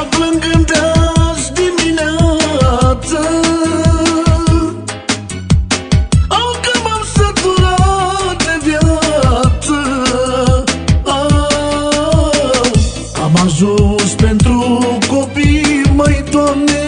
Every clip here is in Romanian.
Beau plângând azi dimineață. Au că m-am săturat de viață. Au, Am ajuns pentru copii, măi Doamne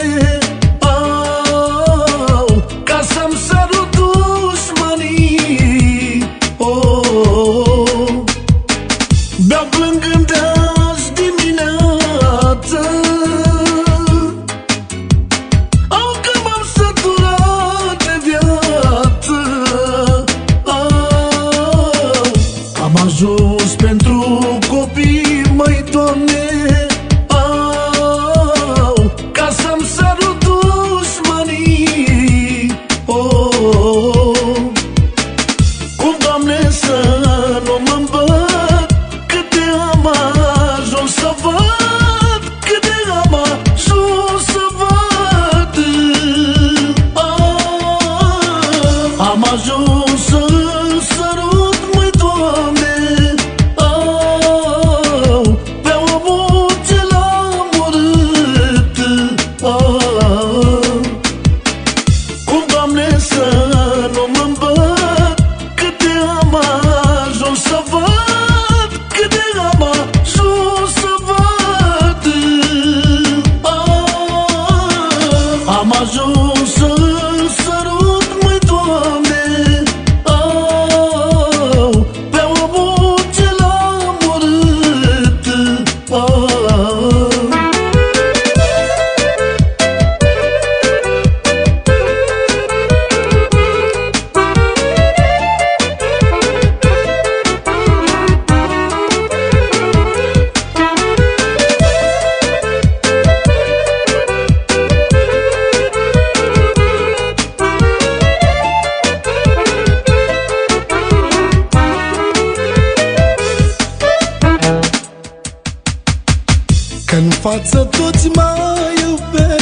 Că-n față toți mă iubesc.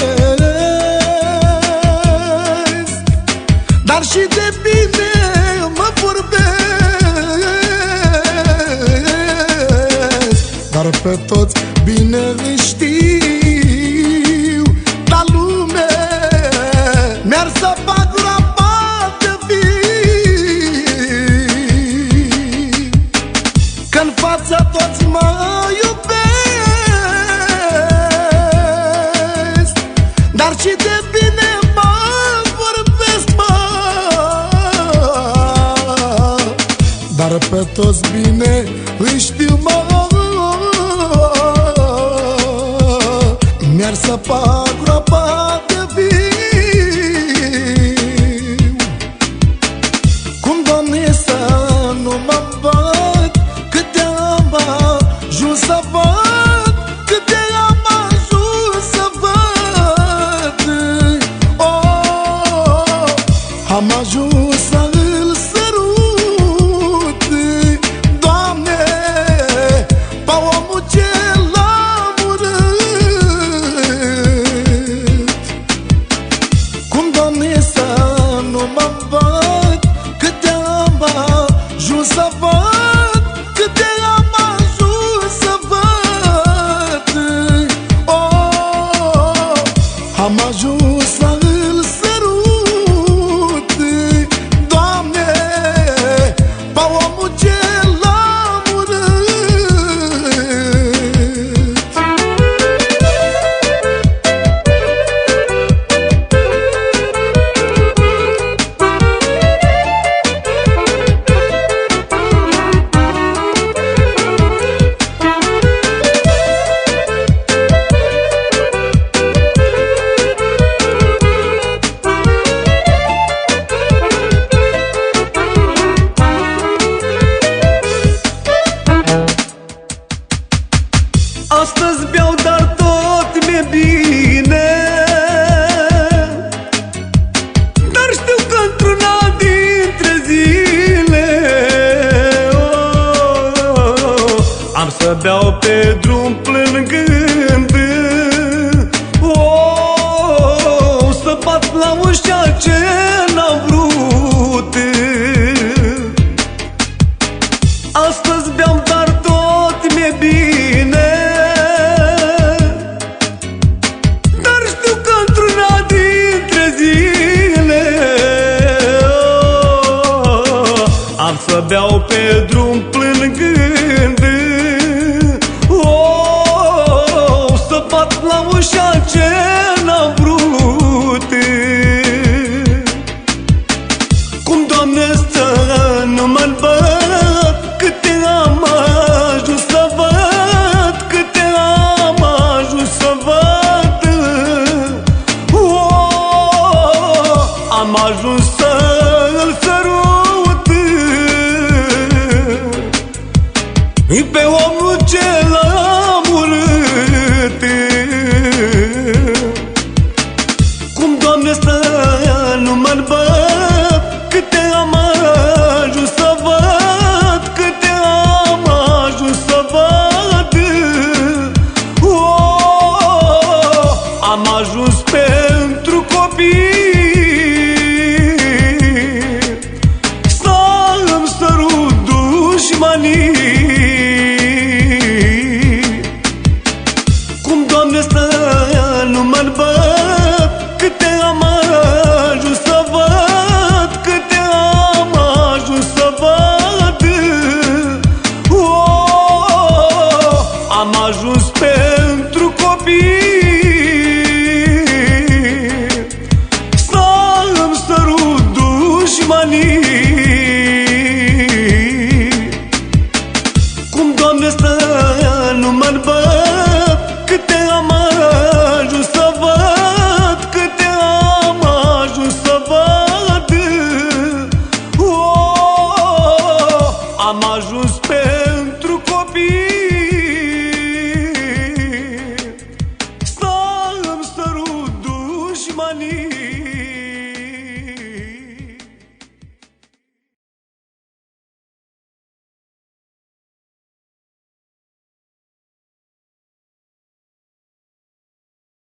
Dar și de bine mă vorbesc. Dar pe toți bine îi știu și de bine mă vorbesc, mă. Dar pe toți bine îi știu, mă. Mi-ar săpa groapa Aveau pe drum plângând. Oh, Să bat la ușa ce n-am vrut. Astăzi beam, dar tot mi-e bine. Dar știu că într-una dintre zile oh, Am să beau pe drum plângând Am ajuns să-l sărut. Pe omul ce l-am urât Cum, Doamne, să nu mă money.